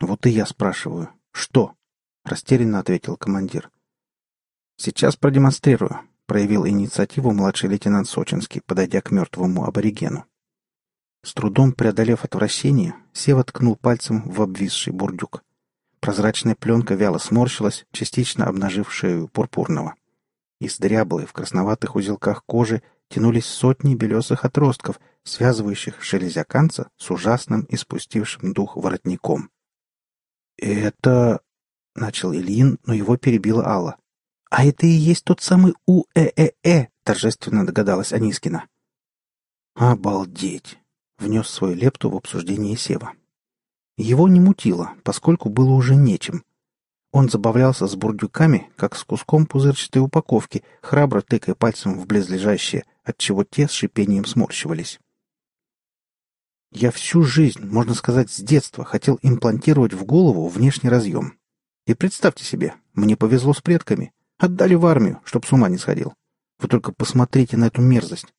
Вот и я спрашиваю. Что? Растерянно ответил командир. Сейчас продемонстрирую, проявил инициативу младший лейтенант Сочинский, подойдя к мертвому аборигену. С трудом преодолев отвращение, Сева ткнул пальцем в обвисший бурдюк. Прозрачная пленка вяло сморщилась, частично обнажив шею пурпурного. Из дряблой в красноватых узелках кожи тянулись сотни белесых отростков, связывающих шелезяканца с ужасным испустившим дух воротником. «Это...» — начал Ильин, но его перебила Алла. «А это и есть тот самый УЭЭЭ!» — торжественно догадалась Анискина. «Обалдеть!» — внес свою лепту в обсуждение Сева. Его не мутило, поскольку было уже нечем. Он забавлялся с бурдюками, как с куском пузырчатой упаковки, храбро тыкая пальцем в близлежащие, отчего те с шипением сморщивались. Я всю жизнь, можно сказать, с детства хотел имплантировать в голову внешний разъем. И представьте себе, мне повезло с предками. Отдали в армию, чтоб с ума не сходил. Вы только посмотрите на эту мерзость.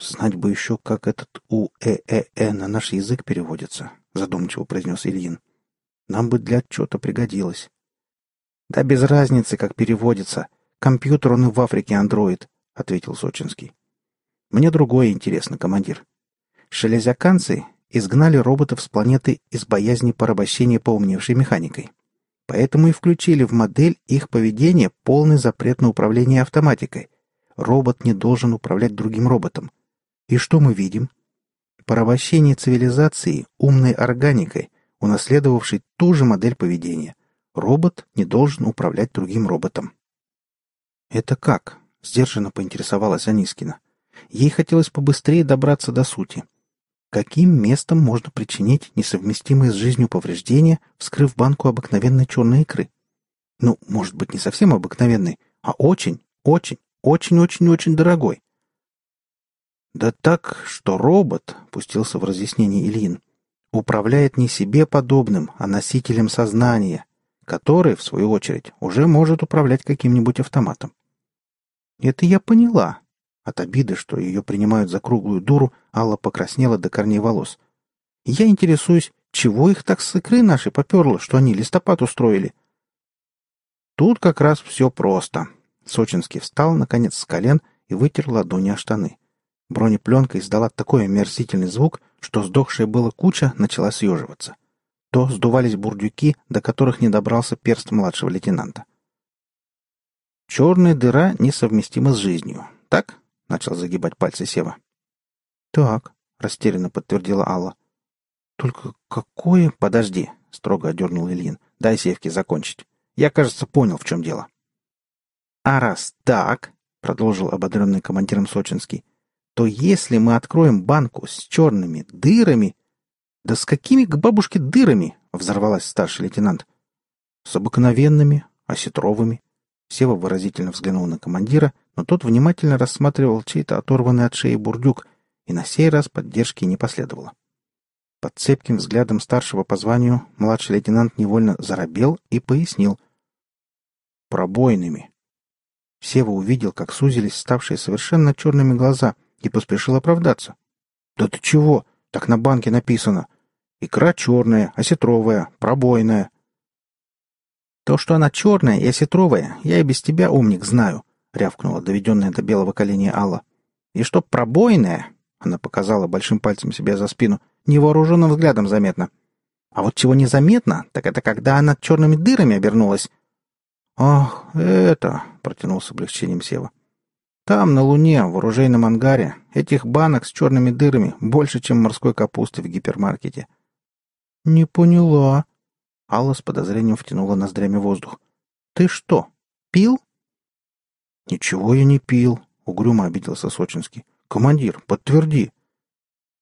Знать бы еще, как этот УЭЭ на наш язык переводится, задумчиво произнес Ильин. Нам бы для отчета пригодилось. Да без разницы, как переводится. Компьютер он и в Африке андроид, ответил Сочинский. Мне другое интересно, командир. Шелезяканцы изгнали роботов с планеты из боязни порабощения поумневшей механикой. Поэтому и включили в модель их поведения полный запрет на управление автоматикой. Робот не должен управлять другим роботом. И что мы видим? Порабощение цивилизации умной органикой, унаследовавшей ту же модель поведения. Робот не должен управлять другим роботом. «Это как?» — сдержанно поинтересовалась Анискина. Ей хотелось побыстрее добраться до сути. Каким местом можно причинить несовместимые с жизнью повреждения, вскрыв банку обыкновенной черной икры? Ну, может быть, не совсем обыкновенной, а очень, очень, очень-очень-очень дорогой. Да так, что робот, пустился в разъяснение Ильин, управляет не себе подобным, а носителем сознания, который, в свою очередь, уже может управлять каким-нибудь автоматом. Это я поняла, от обиды, что ее принимают за круглую дуру, Алла покраснела до корней волос. «Я интересуюсь, чего их так с икры нашей поперло, что они листопад устроили?» Тут как раз все просто. Сочинский встал, наконец, с колен и вытер ладони о штаны. Бронепленка издала такой омерзительный звук, что сдохшая была куча начала съеживаться. То сдувались бурдюки, до которых не добрался перст младшего лейтенанта. Черная дыра несовместима с жизнью. Так? Начал загибать пальцы Сева. Так, растерянно подтвердила Алла. Только какое... Подожди, строго одернул Ильин. Дай Севке закончить. Я, кажется, понял, в чем дело. А раз так, продолжил ободренный командиром Сочинский, то если мы откроем банку с черными дырами... Да с какими к бабушке дырами? Взорвалась старший лейтенант. С обыкновенными, осетровыми. Сева выразительно взглянул на командира, но тот внимательно рассматривал чей-то оторванный от шеи бурдюк, и на сей раз поддержки не последовало. Под цепким взглядом старшего по званию младший лейтенант невольно заробел и пояснил. «Пробойными». Сева увидел, как сузились ставшие совершенно черными глаза, и поспешил оправдаться. «Да ты чего? Так на банке написано. Икра черная, осетровая, пробойная». «То, что она черная и осетровая, я и без тебя, умник, знаю», — рявкнула доведенная до белого коленя Алла. «И что пробойная?» — она показала большим пальцем себе за спину. «Невооруженным взглядом заметно. А вот чего незаметно, так это когда она черными дырами обернулась». «Ах, это...» — протянул с облегчением Сева. «Там, на Луне, в оружейном ангаре, этих банок с черными дырами больше, чем морской капусты в гипермаркете». «Не поняла». Алла с подозрением втянула ноздрями воздух. «Ты что, пил?» «Ничего я не пил», — угрюмо обиделся Сочинский. «Командир, подтверди».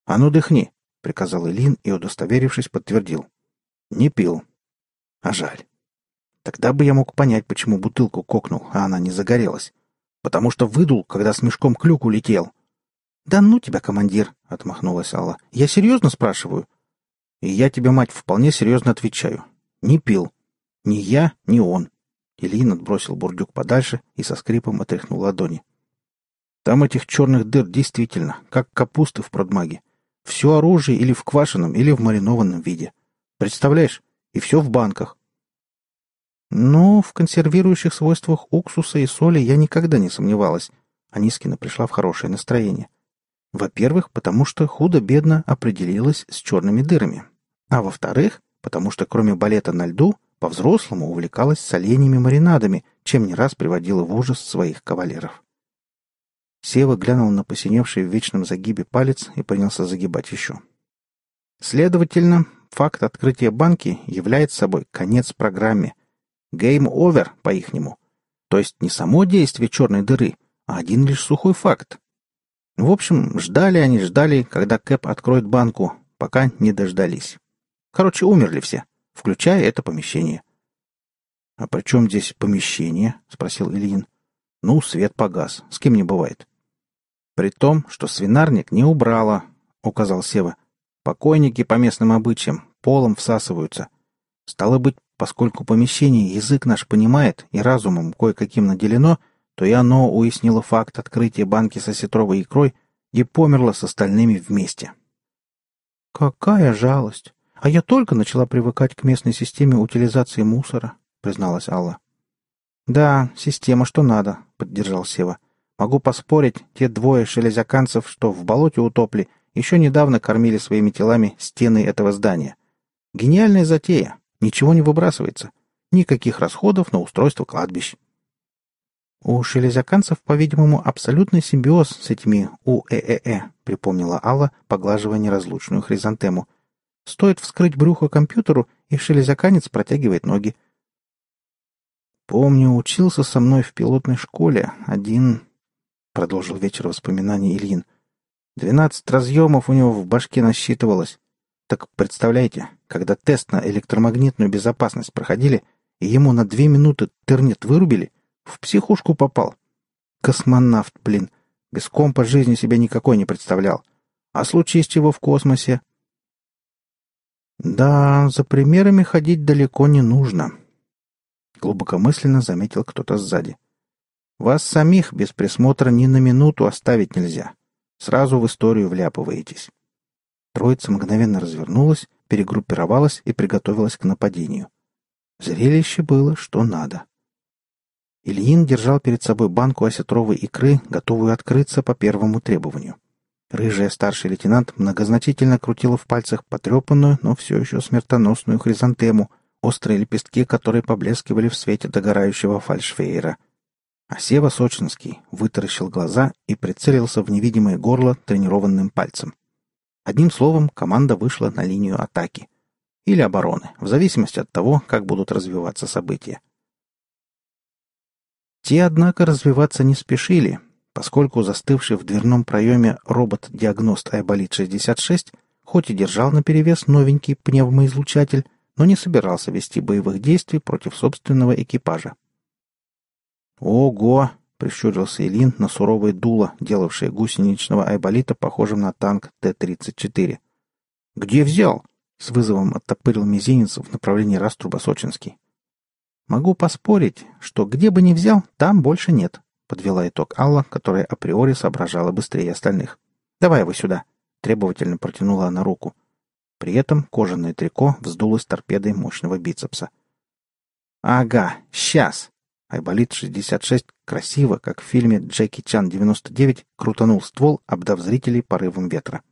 «А ну, дыхни», — приказал Илин и, удостоверившись, подтвердил. «Не пил». «А жаль. Тогда бы я мог понять, почему бутылку кокнул, а она не загорелась. Потому что выдул, когда с мешком клюк улетел». «Да ну тебя, командир», — отмахнулась Алла. «Я серьезно спрашиваю?» «И я тебе, мать, вполне серьезно отвечаю. Не пил. Ни я, ни он. Ильин отбросил бурдюк подальше и со скрипом отряхнул ладони. Там этих черных дыр действительно, как капусты в продмаге. Все оружие или в квашеном, или в маринованном виде. Представляешь? И все в банках. Ну, в консервирующих свойствах уксуса и соли я никогда не сомневалась. Анискина пришла в хорошее настроение. Во-первых, потому что худо-бедно определилась с черными дырами. А во-вторых, потому что кроме балета на льду, по-взрослому увлекалась соленьями маринадами, чем не раз приводила в ужас своих кавалеров. Сева глянул на посиневший в вечном загибе палец и принялся загибать еще. Следовательно, факт открытия банки является собой конец программе. Game over, по-ихнему. То есть не само действие черной дыры, а один лишь сухой факт. В общем, ждали они, ждали, когда Кэп откроет банку, пока не дождались. Короче, умерли все, включая это помещение. — А при чем здесь помещение? — спросил Ильин. — Ну, свет погас. С кем не бывает. — При том, что свинарник не убрала, — указал Сева. — Покойники по местным обычаям полом всасываются. Стало быть, поскольку помещение язык наш понимает и разумом кое-каким наделено, то и оно уяснило факт открытия банки с осетровой икрой и померло с остальными вместе. «Какая жалость! А я только начала привыкать к местной системе утилизации мусора», — призналась Алла. «Да, система что надо», — поддержал Сева. «Могу поспорить, те двое шелезяканцев, что в болоте утопли, еще недавно кормили своими телами стены этого здания. Гениальная затея. Ничего не выбрасывается. Никаких расходов на устройство кладбищ. У шелезяканцев, по-видимому, абсолютный симбиоз с этими УЭЭ, припомнила Алла, поглаживая неразлучную хризантему. Стоит вскрыть брюхо компьютеру, и шелезяканец протягивает ноги. Помню, учился со мной в пилотной школе один, продолжил вечер воспоминаний Ильин. Двенадцать разъемов у него в башке насчитывалось. Так представляете, когда тест на электромагнитную безопасность проходили, и ему на две минуты тернет вырубили, в психушку попал. Космонавт, блин. Без компа жизни себе никакой не представлял. А случись чего в космосе? Да, за примерами ходить далеко не нужно. Глубокомысленно заметил кто-то сзади. Вас самих без присмотра ни на минуту оставить нельзя. Сразу в историю вляпываетесь. Троица мгновенно развернулась, перегруппировалась и приготовилась к нападению. Зрелище было, что надо. Ильин держал перед собой банку осетровой икры, готовую открыться по первому требованию. Рыжая старший лейтенант многозначительно крутила в пальцах потрепанную, но все еще смертоносную хризантему, острые лепестки которой поблескивали в свете догорающего фальшфейера. А Сева Сочинский вытаращил глаза и прицелился в невидимое горло тренированным пальцем. Одним словом, команда вышла на линию атаки. Или обороны, в зависимости от того, как будут развиваться события. Те, однако, развиваться не спешили, поскольку застывший в дверном проеме робот-диагност Айболит-66 хоть и держал наперевес новенький пневмоизлучатель, но не собирался вести боевых действий против собственного экипажа. «Ого!» прищурился Илин на суровое дуло, делавшее гусеничного айболита похожим на танк Т-34. «Где взял?» — с вызовом оттопырил мизинец в направлении Раструба Сочинский. «Могу поспорить, что где бы ни взял, там больше нет», — подвела итог Алла, которая априори соображала быстрее остальных. «Давай его сюда», — требовательно протянула она руку. При этом кожаное трико вздулось торпедой мощного бицепса. «Ага, сейчас!» Айболит-66 красиво, как в фильме «Джеки Чан-99», крутанул ствол, обдав зрителей порывом ветра.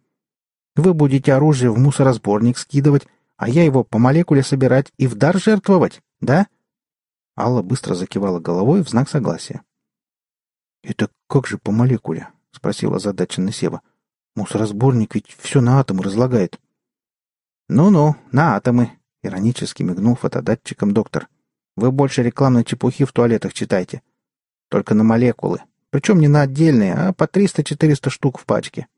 «Вы будете оружие в мусоросборник скидывать, а я его по молекуле собирать и в дар жертвовать, да?» Алла быстро закивала головой в знак согласия. «Это как же по молекуле?» — спросила задача Сева. «Мусоросборник ведь все на атомы разлагает». «Ну-ну, на атомы», — иронически мигнул фотодатчиком доктор. Вы больше рекламной чепухи в туалетах читайте. Только на молекулы. Причем не на отдельные, а по 300-400 штук в пачке.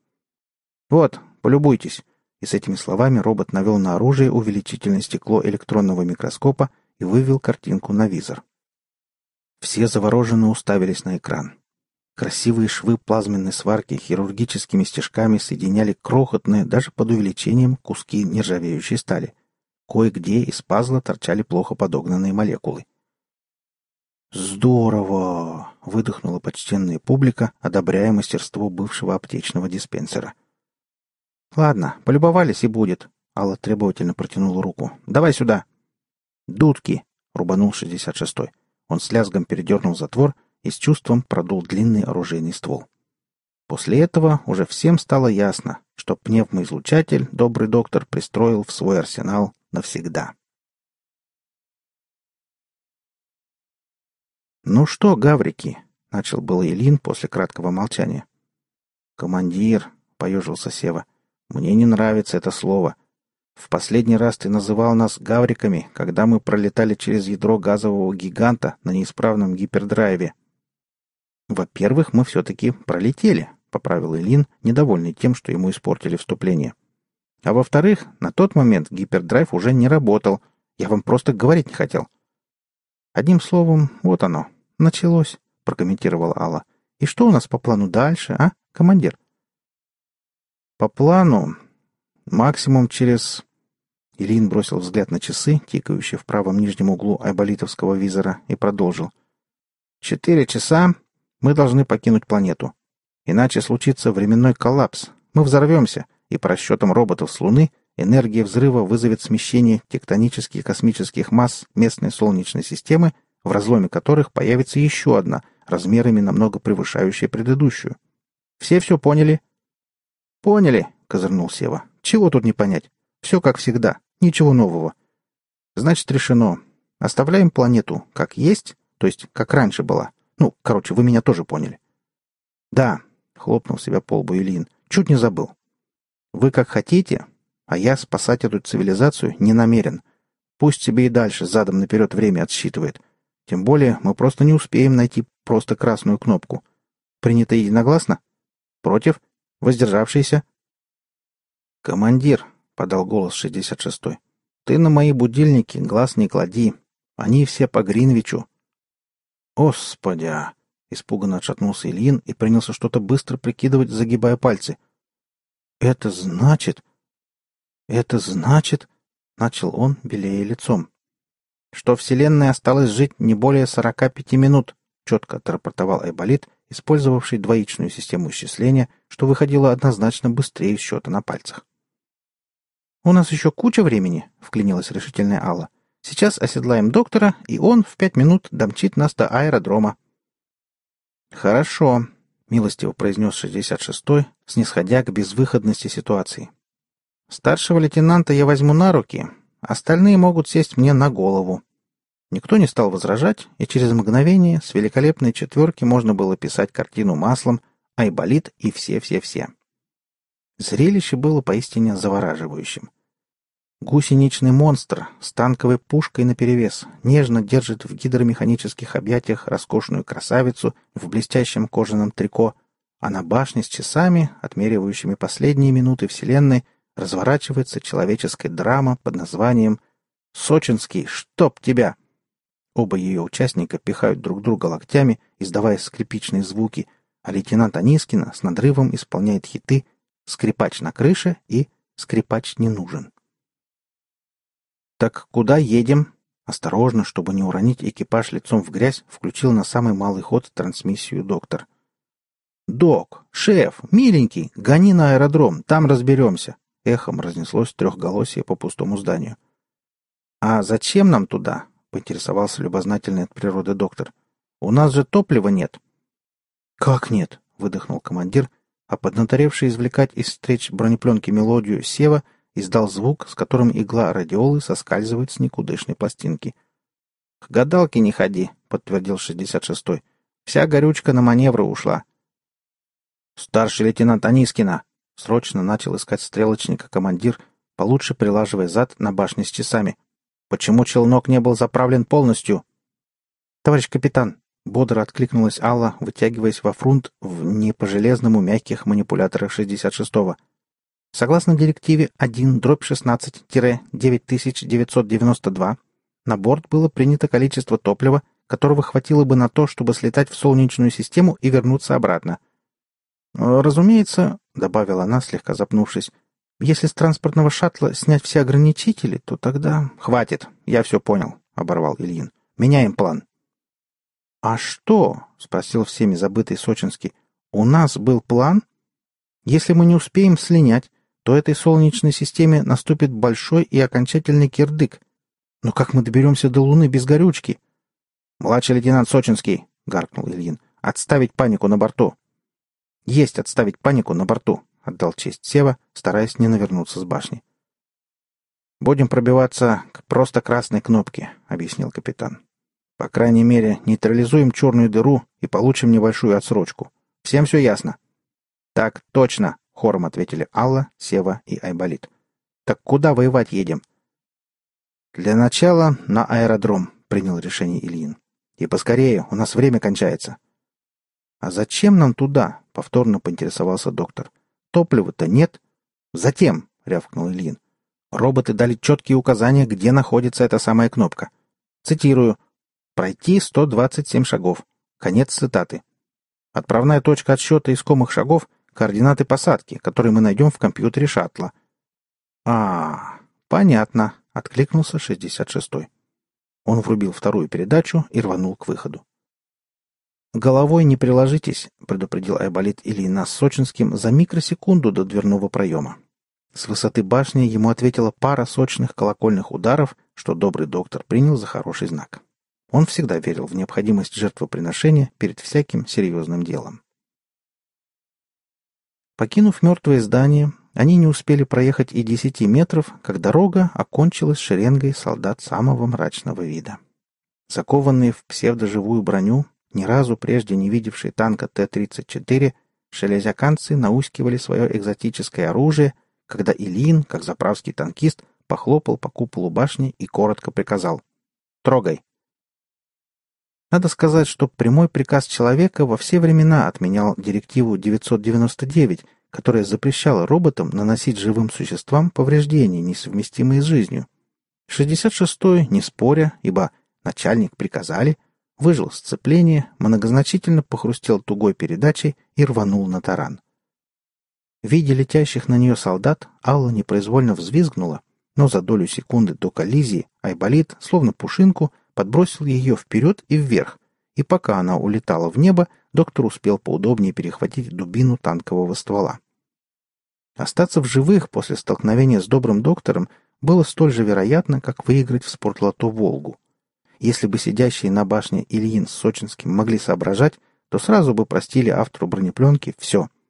Вот, полюбуйтесь. И с этими словами робот навел на оружие увеличительное стекло электронного микроскопа и вывел картинку на визор. Все завороженно уставились на экран. Красивые швы плазменной сварки хирургическими стежками соединяли крохотные, даже под увеличением, куски нержавеющей стали. Кое-где из пазла торчали плохо подогнанные молекулы. «Здорово!» — выдохнула почтенная публика, одобряя мастерство бывшего аптечного диспенсера. «Ладно, полюбовались и будет», — Алла требовательно протянула руку. «Давай сюда!» «Дудки!» — рубанул 66-й. Он с лязгом передернул затвор и с чувством продул длинный оружейный ствол. После этого уже всем стало ясно, что пневмоизлучатель добрый доктор пристроил в свой арсенал навсегда. «Ну что, гаврики?» — начал был Илин после краткого молчания. «Командир», — поежился Сева, — «мне не нравится это слово. В последний раз ты называл нас гавриками, когда мы пролетали через ядро газового гиганта на неисправном гипердрайве. Во-первых, мы все-таки пролетели, — поправил Илин, недовольный тем, что ему испортили вступление. А во-вторых, на тот момент гипердрайв уже не работал. Я вам просто говорить не хотел. Одним словом, вот оно. Началось, — прокомментировала Алла. И что у нас по плану дальше, а, командир? По плану максимум через... Илин бросил взгляд на часы, тикающие в правом нижнем углу айболитовского визора, и продолжил. «Четыре часа мы должны покинуть планету. Иначе случится временной коллапс. Мы взорвемся, и по расчетам роботов с Луны энергия взрыва вызовет смещение тектонических космических масс местной Солнечной системы, в разломе которых появится еще одна, размерами намного превышающая предыдущую. Все все поняли? Поняли, козырнул Сева. Чего тут не понять? Все как всегда, ничего нового. Значит, решено. Оставляем планету как есть, то есть как раньше была. Ну, короче, вы меня тоже поняли. Да, хлопнул себя по лбу Ильин. Чуть не забыл. Вы как хотите, а я спасать эту цивилизацию не намерен. Пусть себе и дальше задом наперед время отсчитывает. Тем более мы просто не успеем найти просто красную кнопку. Принято единогласно? Против? Воздержавшийся? Командир, подал голос 66-й. Ты на мои будильники глаз не клади. Они все по Гринвичу. Господи! А! Испуганно отшатнулся Ильин и принялся что-то быстро прикидывать, загибая пальцы. «Это значит...» «Это значит...» — начал он, белее лицом. «Что Вселенной осталось жить не более сорока пяти минут», — четко отрапортовал Айболит, использовавший двоичную систему исчисления, что выходило однозначно быстрее счета на пальцах. «У нас еще куча времени», — вклинилась решительная Алла. «Сейчас оседлаем доктора, и он в пять минут домчит нас до аэродрома». «Хорошо», — милостиво произнес 66-й, снисходя к безвыходности ситуации. «Старшего лейтенанта я возьму на руки, остальные могут сесть мне на голову». Никто не стал возражать, и через мгновение с великолепной четверки можно было писать картину маслом «Айболит» и все-все-все. Зрелище было поистине завораживающим. Гусеничный монстр с танковой пушкой наперевес нежно держит в гидромеханических объятиях роскошную красавицу в блестящем кожаном трико, а на башне с часами, отмеривающими последние минуты Вселенной, разворачивается человеческая драма под названием «Сочинский, чтоб тебя!». Оба ее участника пихают друг друга локтями, издавая скрипичные звуки, а лейтенант Анискина с надрывом исполняет хиты «Скрипач на крыше» и «Скрипач не нужен». «Так куда едем?» Осторожно, чтобы не уронить экипаж лицом в грязь, включил на самый малый ход трансмиссию доктор. «Док! Шеф! Миленький! Гони на аэродром, там разберемся!» Эхом разнеслось трехголосие по пустому зданию. «А зачем нам туда?» — поинтересовался любознательный от природы доктор. «У нас же топлива нет». «Как нет?» — выдохнул командир, а поднаторевший извлекать из встреч бронепленки мелодию Сева — издал звук, с которым игла радиолы соскальзывает с никудышной пластинки. — К гадалке не ходи, — подтвердил шестьдесят шестой. — Вся горючка на маневры ушла. — Старший лейтенант Анискина! — срочно начал искать стрелочника командир, получше прилаживая зад на башне с часами. — Почему челнок не был заправлен полностью? — Товарищ капитан! — бодро откликнулась Алла, вытягиваясь во фрунт в не по железному мягких манипуляторах шестьдесят шестого. — Согласно директиве 1-16-9992, на борт было принято количество топлива, которого хватило бы на то, чтобы слетать в Солнечную систему и вернуться обратно. «Разумеется», — добавила она, слегка запнувшись, «если с транспортного шаттла снять все ограничители, то тогда...» «Хватит, я все понял», — оборвал Ильин. «Меняем план». «А что?» — спросил всеми забытый Сочинский. «У нас был план? Если мы не успеем слинять, то этой солнечной системе наступит большой и окончательный кирдык. Но как мы доберемся до Луны без горючки? «Младший лейтенант Сочинский», — гаркнул Ильин, — «отставить панику на борту». «Есть отставить панику на борту», — отдал честь Сева, стараясь не навернуться с башни. «Будем пробиваться к просто красной кнопке», — объяснил капитан. «По крайней мере, нейтрализуем черную дыру и получим небольшую отсрочку. Всем все ясно?» «Так точно», — хором ответили Алла, Сева и Айболит. «Так куда воевать едем?» «Для начала на аэродром», — принял решение Ильин. «И поскорее, у нас время кончается». «А зачем нам туда?» — повторно поинтересовался доктор. «Топлива-то нет». «Затем», — рявкнул Ильин. Роботы дали четкие указания, где находится эта самая кнопка. Цитирую. «Пройти 127 шагов». Конец цитаты. Отправная точка отсчета искомых шагов — координаты посадки, которые мы найдем в компьютере шаттла. а понятно», — откликнулся 66-й. Он врубил вторую передачу и рванул к выходу. «Головой не приложитесь», — предупредил Айболит Ильина с Сочинским за микросекунду до дверного проема. С высоты башни ему ответила пара сочных колокольных ударов, что добрый доктор принял за хороший знак. Он всегда верил в необходимость жертвоприношения перед всяким серьезным делом. Покинув мертвое здание, они не успели проехать и десяти метров, как дорога окончилась шеренгой солдат самого мрачного вида. Закованные в псевдоживую броню, ни разу прежде не видевшие танка Т-34, шелезяканцы наускивали свое экзотическое оружие — когда Ильин, как заправский танкист, похлопал по куполу башни и коротко приказал «Трогай!». Надо сказать, что прямой приказ человека во все времена отменял директиву 999, которая запрещала роботам наносить живым существам повреждения, несовместимые с жизнью. 66-й, не споря, ибо начальник приказали, выжил сцепление, многозначительно похрустел тугой передачей и рванул на таран. Видя летящих на нее солдат, Алла непроизвольно взвизгнула, но за долю секунды до коллизии Айболит, словно пушинку, подбросил ее вперед и вверх, и пока она улетала в небо, доктор успел поудобнее перехватить дубину танкового ствола. Остаться в живых после столкновения с добрым доктором было столь же вероятно, как выиграть в спортлото «Волгу». Если бы сидящие на башне Ильин с Сочинским могли соображать, то сразу бы простили автору бронепленки все —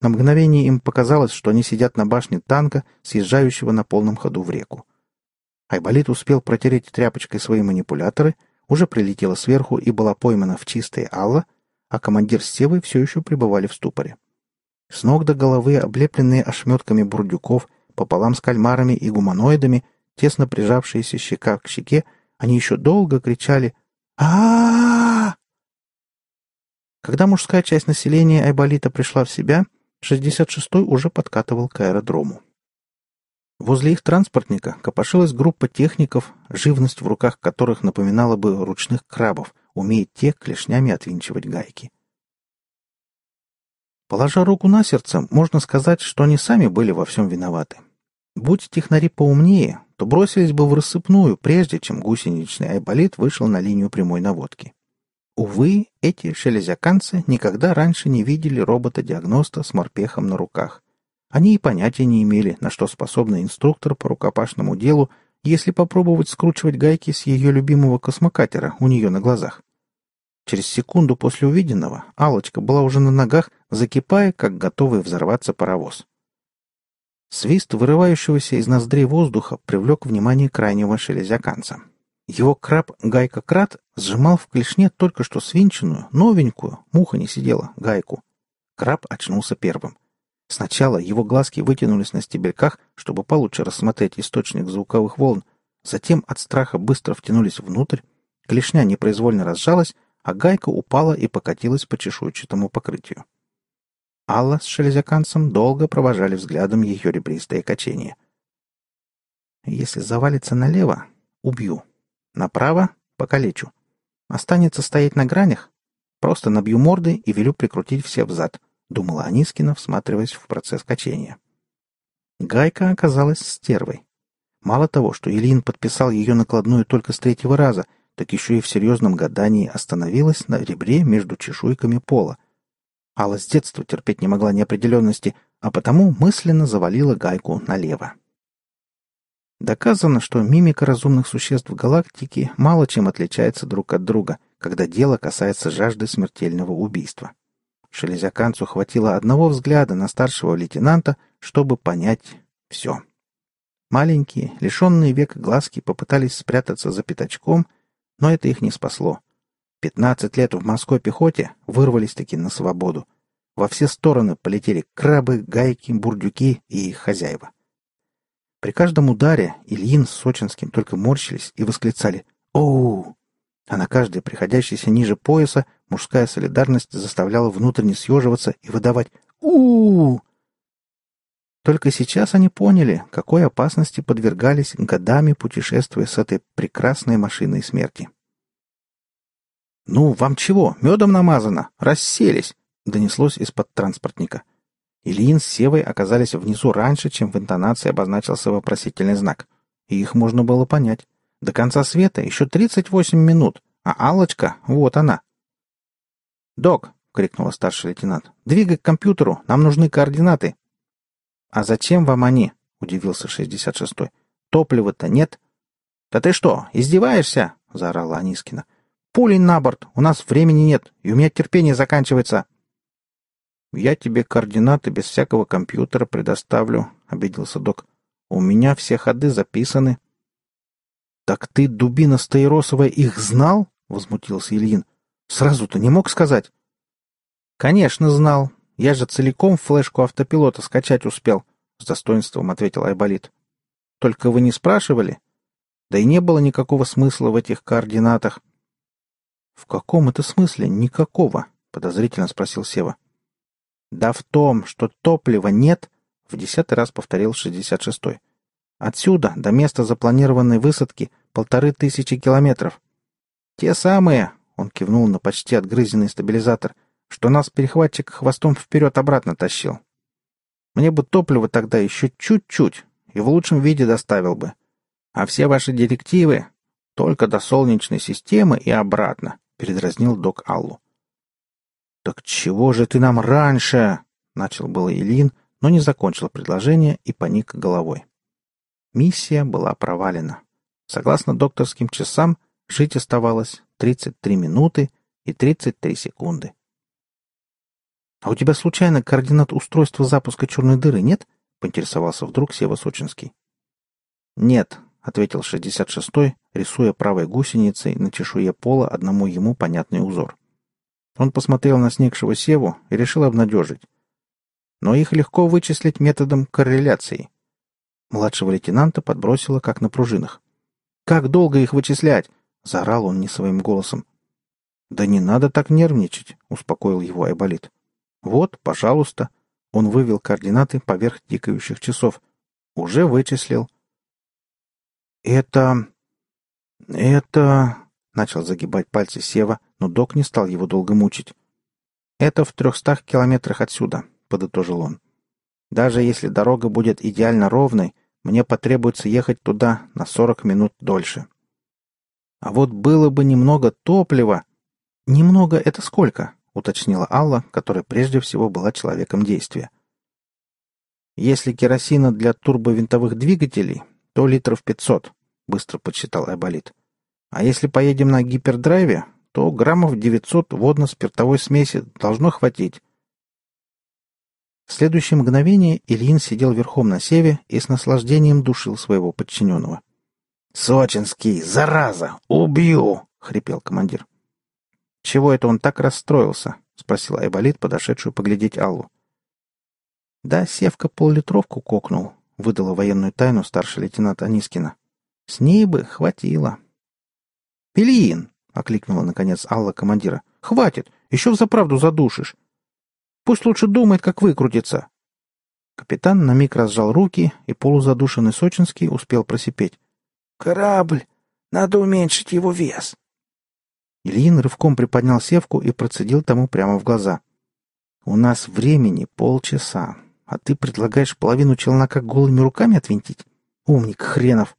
на мгновение им показалось, что они сидят на башне танка, съезжающего на полном ходу в реку. Айболит успел протереть тряпочкой свои манипуляторы, уже прилетела сверху и была поймана в чистое Алла, а командир с Севой все еще пребывали в ступоре. С ног до головы, облепленные ошметками бурдюков, пополам с кальмарами и гуманоидами, тесно прижавшиеся щека к щеке, они еще долго кричали а, Когда мужская часть населения Айболита пришла в себя, 66-й уже подкатывал к аэродрому. Возле их транспортника копошилась группа техников, живность в руках которых напоминала бы ручных крабов, умеет те клешнями отвинчивать гайки. Положа руку на сердце, можно сказать, что они сами были во всем виноваты. Будь технари поумнее, то бросились бы в рассыпную, прежде чем гусеничный айболит вышел на линию прямой наводки. Увы, эти шелезяканцы никогда раньше не видели робота-диагноста с морпехом на руках. Они и понятия не имели, на что способен инструктор по рукопашному делу, если попробовать скручивать гайки с ее любимого космокатера у нее на глазах. Через секунду после увиденного алочка была уже на ногах, закипая, как готовый взорваться паровоз. Свист вырывающегося из ноздрей воздуха привлек внимание крайнего шелезяканца. Его краб Гайка Крат сжимал в клешне только что свинченную, новенькую, муха не сидела, гайку. Краб очнулся первым. Сначала его глазки вытянулись на стебельках, чтобы получше рассмотреть источник звуковых волн, затем от страха быстро втянулись внутрь, клешня непроизвольно разжалась, а гайка упала и покатилась по чешуйчатому покрытию. Алла с шелезяканцем долго провожали взглядом ее ребристое качение. «Если завалится налево, убью», Направо — покалечу. Останется стоять на гранях? Просто набью морды и велю прикрутить все взад, думала Анискина, всматриваясь в процесс качения. Гайка оказалась стервой. Мало того, что Ильин подписал ее накладную только с третьего раза, так еще и в серьезном гадании остановилась на ребре между чешуйками пола. Алла с детства терпеть не могла неопределенности, а потому мысленно завалила гайку налево. Доказано, что мимика разумных существ галактики мало чем отличается друг от друга, когда дело касается жажды смертельного убийства. Шелезяканцу хватило одного взгляда на старшего лейтенанта, чтобы понять все. Маленькие, лишенные век глазки попытались спрятаться за пятачком, но это их не спасло. Пятнадцать лет в морской пехоте вырвались-таки на свободу. Во все стороны полетели крабы, гайки, бурдюки и их хозяева. При каждом ударе Ильин с Сочинским только морщились и восклицали «Оу!», а на каждой приходящейся ниже пояса мужская солидарность заставляла внутренне съеживаться и выдавать у, -у, -у Только сейчас они поняли, какой опасности подвергались годами путешествуя с этой прекрасной машиной смерти. «Ну, вам чего? Медом намазано? Расселись!» — донеслось из-под транспортника. Ильин с Севой оказались внизу раньше, чем в интонации обозначился вопросительный знак. И их можно было понять. До конца света еще 38 минут, а алочка вот она. «Док!» — крикнула старший лейтенант. «Двигай к компьютеру, нам нужны координаты». «А зачем вам они?» — удивился 66-й. «Топлива-то нет». «Да ты что, издеваешься?» — заорала Анискина. «Пулей на борт, у нас времени нет, и у меня терпение заканчивается». «Я тебе координаты без всякого компьютера предоставлю», — обиделся док. «У меня все ходы записаны». «Так ты, дубина Стаиросовая, их знал?» — возмутился Ильин. «Сразу-то не мог сказать?» «Конечно знал. Я же целиком флешку автопилота скачать успел», — с достоинством ответил Айболит. «Только вы не спрашивали? Да и не было никакого смысла в этих координатах». «В каком это смысле никакого?» — подозрительно спросил Сева. «Да в том, что топлива нет», — в десятый раз повторил шестьдесят шестой. «Отсюда до места запланированной высадки полторы тысячи километров. Те самые, — он кивнул на почти отгрызенный стабилизатор, — что нас перехватчик хвостом вперед-обратно тащил. Мне бы топливо тогда еще чуть-чуть, и в лучшем виде доставил бы. А все ваши директивы только до Солнечной системы и обратно, — передразнил док Аллу. «Так чего же ты нам раньше?» — начал было Ильин, но не закончил предложение и поник головой. Миссия была провалена. Согласно докторским часам, жить оставалось 33 минуты и 33 секунды. «А у тебя случайно координат устройства запуска черной дыры нет?» — поинтересовался вдруг Сева Сочинский. «Нет», — ответил 66-й, рисуя правой гусеницей на чешуе пола одному ему понятный узор. Он посмотрел на снегшего Севу и решил обнадежить. Но их легко вычислить методом корреляции. Младшего лейтенанта подбросило, как на пружинах. «Как долго их вычислять?» — заорал он не своим голосом. «Да не надо так нервничать», — успокоил его Айболит. «Вот, пожалуйста». Он вывел координаты поверх тикающих часов. «Уже вычислил». «Это... это...» — начал загибать пальцы Сева, но док не стал его долго мучить. «Это в трехстах километрах отсюда», — подытожил он. «Даже если дорога будет идеально ровной, мне потребуется ехать туда на сорок минут дольше. А вот было бы немного топлива...» «Немного — это сколько?» — уточнила Алла, которая прежде всего была человеком действия. «Если керосина для турбовинтовых двигателей, то литров пятьсот», — быстро подсчитал Айболит. А если поедем на гипердрайве, то граммов 900 водно-спиртовой смеси должно хватить. В следующее мгновение Ильин сидел верхом на севе и с наслаждением душил своего подчиненного. «Сочинский, зараза! Убью!» — хрипел командир. «Чего это он так расстроился?» — спросил Айболит, подошедшую поглядеть Аллу. «Да, Севка поллитровку кокнул», — выдала военную тайну старший лейтенант Анискина. «С ней бы хватило». «Пелиин!» — окликнула, наконец, Алла командира. «Хватит! Еще в заправду задушишь! Пусть лучше думает, как выкрутиться!» Капитан на миг разжал руки, и полузадушенный Сочинский успел просипеть. «Корабль! Надо уменьшить его вес!» Ильин рывком приподнял севку и процедил тому прямо в глаза. «У нас времени полчаса, а ты предлагаешь половину челнока голыми руками отвинтить? Умник хренов!»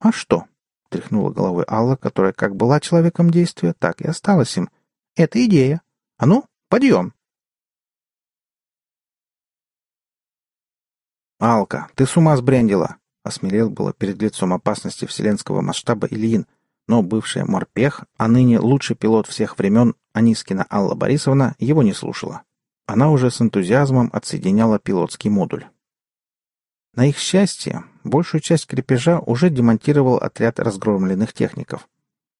«А что?» тряхнула головой Алла, которая как была человеком действия, так и осталась им. «Это идея. А ну, подъем!» «Алка, ты с ума сбрендила!» Осмелел было перед лицом опасности вселенского масштаба Ильин, но бывшая морпех, а ныне лучший пилот всех времен Анискина Алла Борисовна его не слушала. Она уже с энтузиазмом отсоединяла пилотский модуль. На их счастье, большую часть крепежа уже демонтировал отряд разгромленных техников.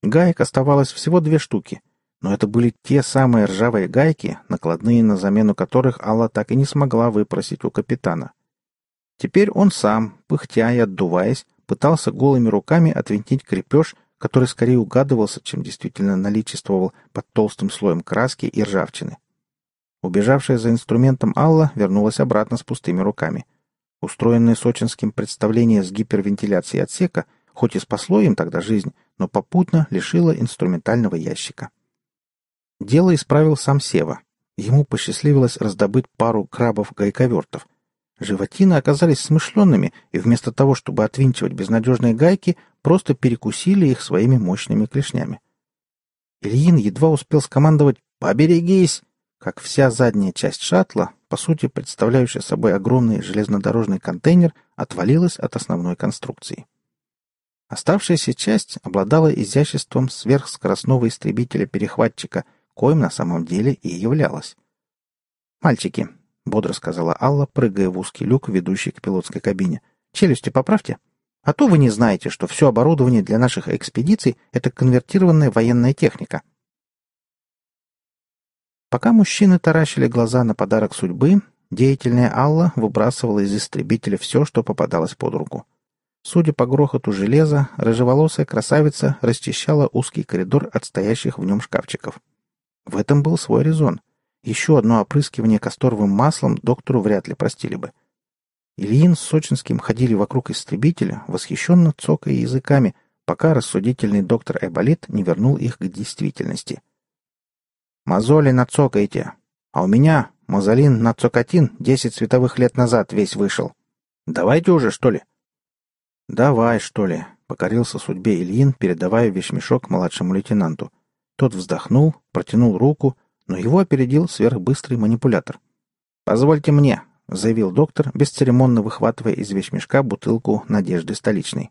Гаек оставалось всего две штуки, но это были те самые ржавые гайки, накладные на замену которых Алла так и не смогла выпросить у капитана. Теперь он сам, пыхтя и отдуваясь, пытался голыми руками отвинтить крепеж, который скорее угадывался, чем действительно наличествовал под толстым слоем краски и ржавчины. Убежавшая за инструментом Алла вернулась обратно с пустыми руками. Устроенное сочинским представление с гипервентиляцией отсека хоть и спасло им тогда жизнь, но попутно лишило инструментального ящика. Дело исправил сам Сева. Ему посчастливилось раздобыть пару крабов-гайковертов. Животины оказались смышленными, и вместо того, чтобы отвинчивать безнадежные гайки, просто перекусили их своими мощными клешнями. Ильин едва успел скомандовать «Поберегись!», как вся задняя часть шаттла, по сути представляющая собой огромный железнодорожный контейнер, отвалилась от основной конструкции. Оставшаяся часть обладала изяществом сверхскоростного истребителя-перехватчика, коим на самом деле и являлась. «Мальчики», — бодро сказала Алла, прыгая в узкий люк, ведущий к пилотской кабине, — «челюсти поправьте. А то вы не знаете, что все оборудование для наших экспедиций — это конвертированная военная техника». Пока мужчины таращили глаза на подарок судьбы, деятельная Алла выбрасывала из истребителя все, что попадалось под руку. Судя по грохоту железа, рыжеволосая красавица расчищала узкий коридор от стоящих в нем шкафчиков. В этом был свой резон. Еще одно опрыскивание касторовым маслом доктору вряд ли простили бы. Ильин с Сочинским ходили вокруг истребителя, восхищенно цокая языками, пока рассудительный доктор Эболит не вернул их к действительности — Мозоли нацокаете. А у меня мозолин нацокатин десять световых лет назад весь вышел. Давайте уже, что ли?» «Давай, что ли», — покорился судьбе Ильин, передавая вещмешок младшему лейтенанту. Тот вздохнул, протянул руку, но его опередил сверхбыстрый манипулятор. «Позвольте мне», — заявил доктор, бесцеремонно выхватывая из вещмешка бутылку «Надежды столичной».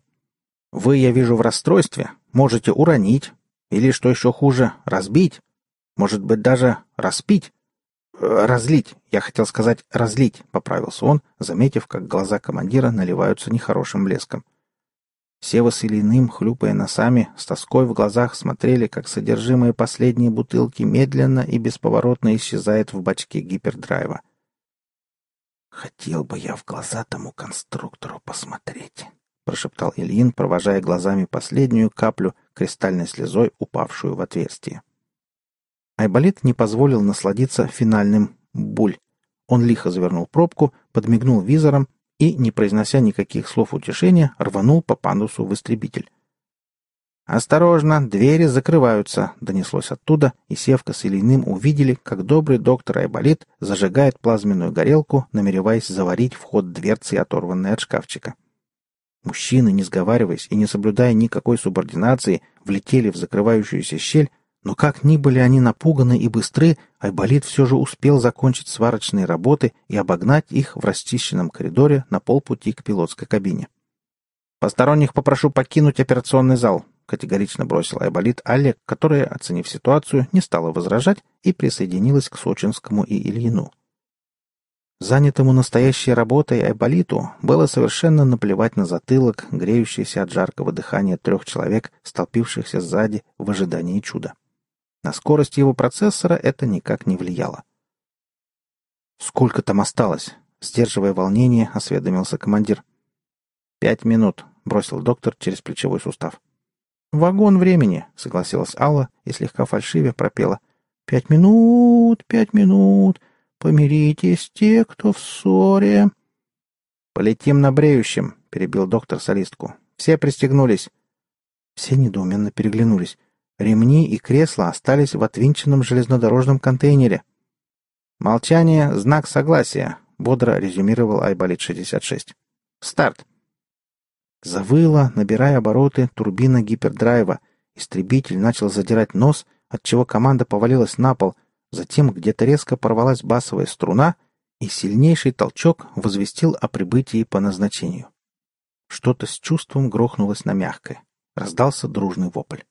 «Вы, я вижу, в расстройстве. Можете уронить. Или, что еще хуже, разбить. Может быть, даже распить? Э, разлить, я хотел сказать разлить, поправился он, заметив, как глаза командира наливаются нехорошим блеском. Сева с Ильиным, хлюпая носами, с тоской в глазах смотрели, как содержимое последней бутылки медленно и бесповоротно исчезает в бачке гипердрайва. «Хотел бы я в глаза тому конструктору посмотреть», — прошептал Ильин, провожая глазами последнюю каплю кристальной слезой, упавшую в отверстие. Айболит не позволил насладиться финальным «буль». Он лихо завернул пробку, подмигнул визором и, не произнося никаких слов утешения, рванул по пандусу в истребитель. «Осторожно, двери закрываются», — донеслось оттуда, и Севка с Ильиным увидели, как добрый доктор Айболит зажигает плазменную горелку, намереваясь заварить вход дверцы, оторванной от шкафчика. Мужчины, не сговариваясь и не соблюдая никакой субординации, влетели в закрывающуюся щель, но как ни были они напуганы и быстры, Айболит все же успел закончить сварочные работы и обогнать их в расчищенном коридоре на полпути к пилотской кабине. «Посторонних попрошу покинуть операционный зал», — категорично бросил Айболит Олег, которая, оценив ситуацию, не стала возражать и присоединилась к Сочинскому и Ильину. Занятому настоящей работой Айболиту было совершенно наплевать на затылок, греющийся от жаркого дыхания трех человек, столпившихся сзади в ожидании чуда. На скорость его процессора это никак не влияло. «Сколько там осталось?» — сдерживая волнение, осведомился командир. «Пять минут», — бросил доктор через плечевой сустав. «Вагон времени», — согласилась Алла и слегка фальшиве пропела. «Пять минут, пять минут, помиритесь те, кто в ссоре». «Полетим на бреющем», — перебил доктор солистку. «Все пристегнулись». Все недоуменно переглянулись. Ремни и кресла остались в отвинченном железнодорожном контейнере. «Молчание — знак согласия», — бодро резюмировал Айболит-66. «Старт!» Завыла, набирая обороты, турбина гипердрайва. Истребитель начал задирать нос, отчего команда повалилась на пол. Затем где-то резко порвалась басовая струна, и сильнейший толчок возвестил о прибытии по назначению. Что-то с чувством грохнулось на мягкое. Раздался дружный вопль.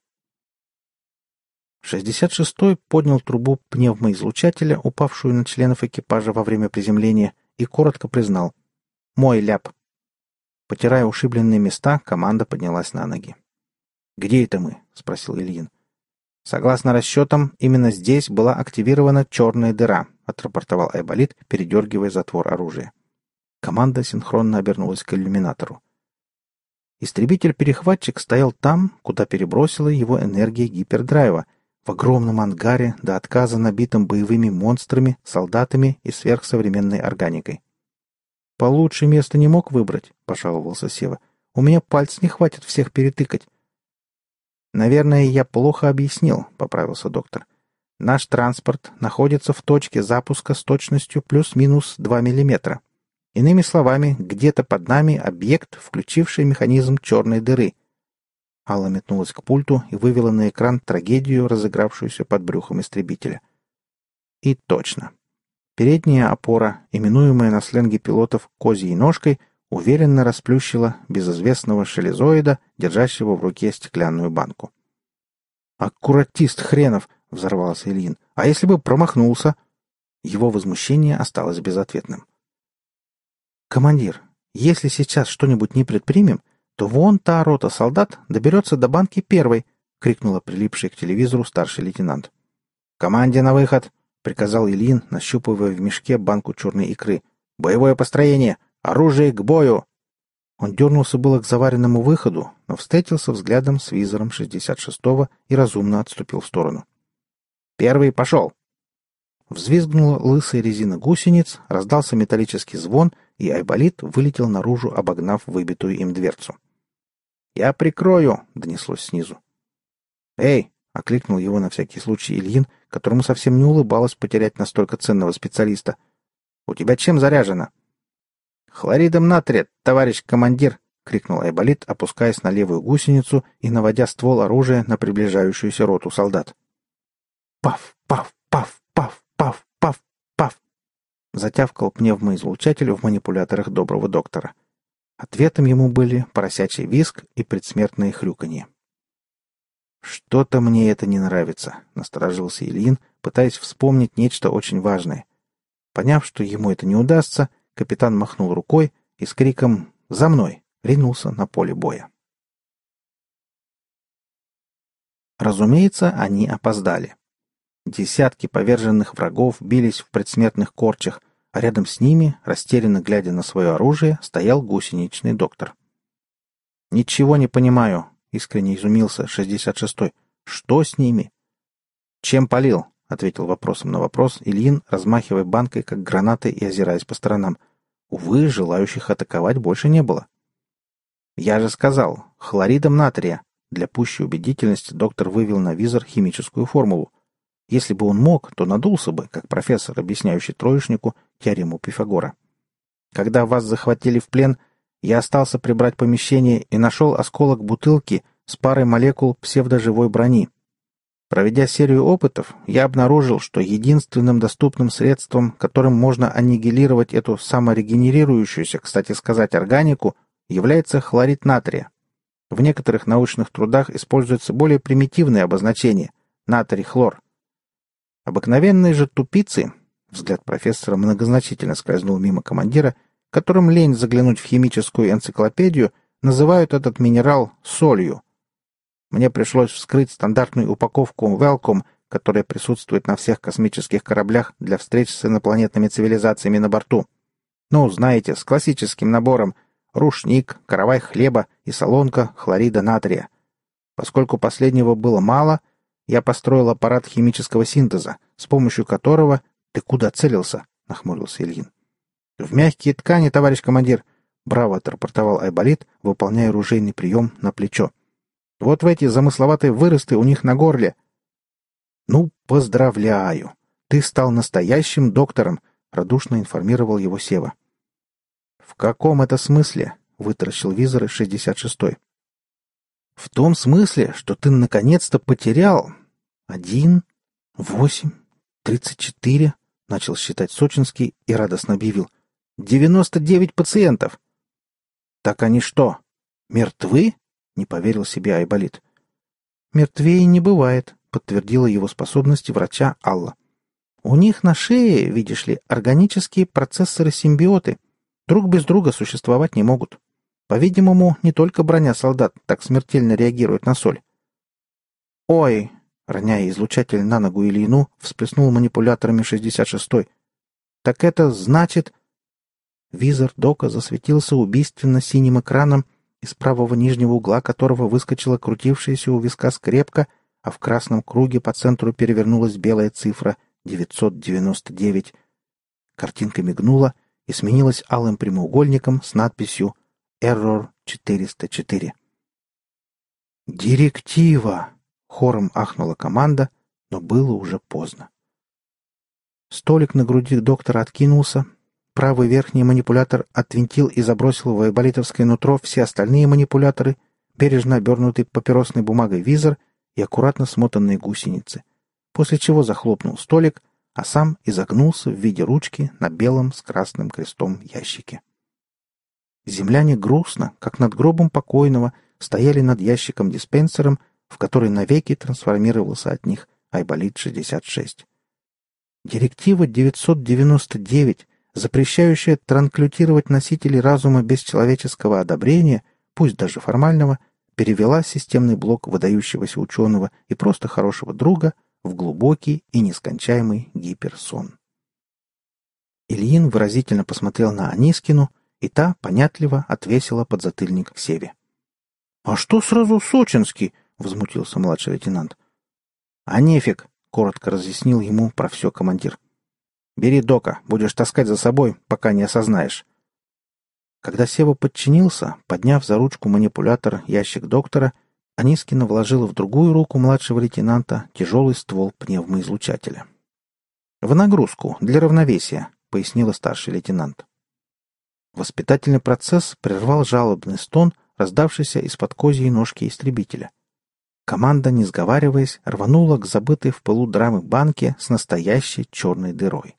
66-й поднял трубу пневмоизлучателя, упавшую на членов экипажа во время приземления, и коротко признал «Мой ляп». Потирая ушибленные места, команда поднялась на ноги. «Где это мы?» — спросил Ильин. «Согласно расчетам, именно здесь была активирована черная дыра», — отрапортовал Айболит, передергивая затвор оружия. Команда синхронно обернулась к иллюминатору. Истребитель-перехватчик стоял там, куда перебросила его энергия гипердрайва, в огромном ангаре до отказа набитым боевыми монстрами, солдатами и сверхсовременной органикой. «Получше места не мог выбрать», — пожаловался Сева. «У меня пальц не хватит всех перетыкать». «Наверное, я плохо объяснил», — поправился доктор. «Наш транспорт находится в точке запуска с точностью плюс-минус 2 миллиметра. Иными словами, где-то под нами объект, включивший механизм черной дыры. Алла метнулась к пульту и вывела на экран трагедию, разыгравшуюся под брюхом истребителя. И точно. Передняя опора, именуемая на сленге пилотов «козьей ножкой», уверенно расплющила безызвестного шелезоида, держащего в руке стеклянную банку. «Аккуратист хренов!» — взорвался Ильин. «А если бы промахнулся?» Его возмущение осталось безответным. «Командир, если сейчас что-нибудь не предпримем, то вон та рота солдат доберется до банки первой!» — крикнула прилипшая к телевизору старший лейтенант. «Команде на выход!» — приказал Ильин, нащупывая в мешке банку черной икры. «Боевое построение! Оружие к бою!» Он дернулся было к заваренному выходу, но встретился взглядом с визором 66-го и разумно отступил в сторону. «Первый пошел!» Взвизгнула лысая резина гусениц, раздался металлический звон, и Айболит вылетел наружу, обогнав выбитую им дверцу. «Я прикрою!» — донеслось снизу. «Эй!» — окликнул его на всякий случай Ильин, которому совсем не улыбалось потерять настолько ценного специалиста. «У тебя чем заряжено?» «Хлоридом натрия, товарищ командир!» — крикнул Айболит, опускаясь на левую гусеницу и наводя ствол оружия на приближающуюся роту солдат. «Паф! Паф! Паф! Паф! Паф! Паф! Паф!» Затявкал пневмоизлучатель в манипуляторах доброго доктора. Ответом ему были поросячий виск и предсмертное хрюканье. «Что-то мне это не нравится», — насторожился Ильин, пытаясь вспомнить нечто очень важное. Поняв, что ему это не удастся, капитан махнул рукой и с криком «За мной!» ринулся на поле боя. Разумеется, они опоздали. Десятки поверженных врагов бились в предсмертных корчах, а рядом с ними, растерянно глядя на свое оружие, стоял гусеничный доктор. «Ничего не понимаю», — искренне изумился 66-й. «Что с ними?» «Чем полил?» — ответил вопросом на вопрос Ильин, размахивая банкой, как гранатой, и озираясь по сторонам. Увы, желающих атаковать больше не было. «Я же сказал, хлоридом натрия». Для пущей убедительности доктор вывел на визор химическую формулу. Если бы он мог, то надулся бы, как профессор, объясняющий троечнику теорему Пифагора. Когда вас захватили в плен, я остался прибрать помещение и нашел осколок бутылки с парой молекул псевдоживой брони. Проведя серию опытов, я обнаружил, что единственным доступным средством, которым можно аннигилировать эту саморегенерирующуюся, кстати сказать, органику, является хлорид натрия. В некоторых научных трудах используется более примитивное обозначение – натрий-хлор. Обыкновенные же тупицы, взгляд профессора многозначительно скользнул мимо командира, которым лень заглянуть в химическую энциклопедию, называют этот минерал солью. Мне пришлось вскрыть стандартную упаковку Welcome, которая присутствует на всех космических кораблях для встреч с инопланетными цивилизациями на борту. Ну, знаете, с классическим набором рушник, каравай хлеба и солонка хлорида натрия. Поскольку последнего было мало — я построил аппарат химического синтеза, с помощью которого... Ты куда целился? — нахмурился Ильин. В мягкие ткани, товарищ командир. Браво отрапортовал Айболит, выполняя оружейный прием на плечо. Вот в эти замысловатые выросты у них на горле. Ну, поздравляю. Ты стал настоящим доктором, радушно информировал его Сева. В каком это смысле? вытаращил визоры 66-й. В том смысле, что ты наконец-то потерял один, восемь, тридцать четыре, — начал считать Сочинский и радостно объявил. «Девяносто девять пациентов!» «Так они что, мертвы?» — не поверил себе Айболит. «Мертвее не бывает», — подтвердила его способности врача Алла. «У них на шее, видишь ли, органические процессоры-симбиоты. Друг без друга существовать не могут. По-видимому, не только броня солдат так смертельно реагирует на соль. «Ой!» — роняя излучатель на ногу Ильину, всплеснул манипуляторами 66-й. «Так это значит...» Визор Дока засветился убийственно синим экраном, из правого нижнего угла которого выскочила крутившаяся у виска скрепка, а в красном круге по центру перевернулась белая цифра 999. Картинка мигнула и сменилась алым прямоугольником с надписью «Error 404». «Директива!» — хором ахнула команда, но было уже поздно. Столик на груди доктора откинулся, Правый верхний манипулятор отвинтил и забросил в айболитовское нутро все остальные манипуляторы, бережно обернутый папиросной бумагой визор и аккуратно смотанные гусеницы, после чего захлопнул столик, а сам изогнулся в виде ручки на белом с красным крестом ящике. Земляне грустно, как над гробом покойного, стояли над ящиком-диспенсером, в который навеки трансформировался от них Айболит-66. Директива 999 запрещающая транклютировать носителей разума без человеческого одобрения, пусть даже формального, перевела системный блок выдающегося ученого и просто хорошего друга в глубокий и нескончаемый гиперсон. Ильин выразительно посмотрел на Анискину, и та понятливо отвесила подзатыльник к Севе. — А что сразу Сочинский? — возмутился младший лейтенант. — А нефиг, — коротко разъяснил ему про все командир. Бери дока, будешь таскать за собой, пока не осознаешь. Когда Сева подчинился, подняв за ручку манипулятор ящик доктора, Анискина вложила в другую руку младшего лейтенанта тяжелый ствол пневмоизлучателя. «В нагрузку, для равновесия», — пояснила старший лейтенант. Воспитательный процесс прервал жалобный стон, раздавшийся из-под козьей ножки истребителя. Команда, не сговариваясь, рванула к забытой в полу драмы банке с настоящей черной дырой.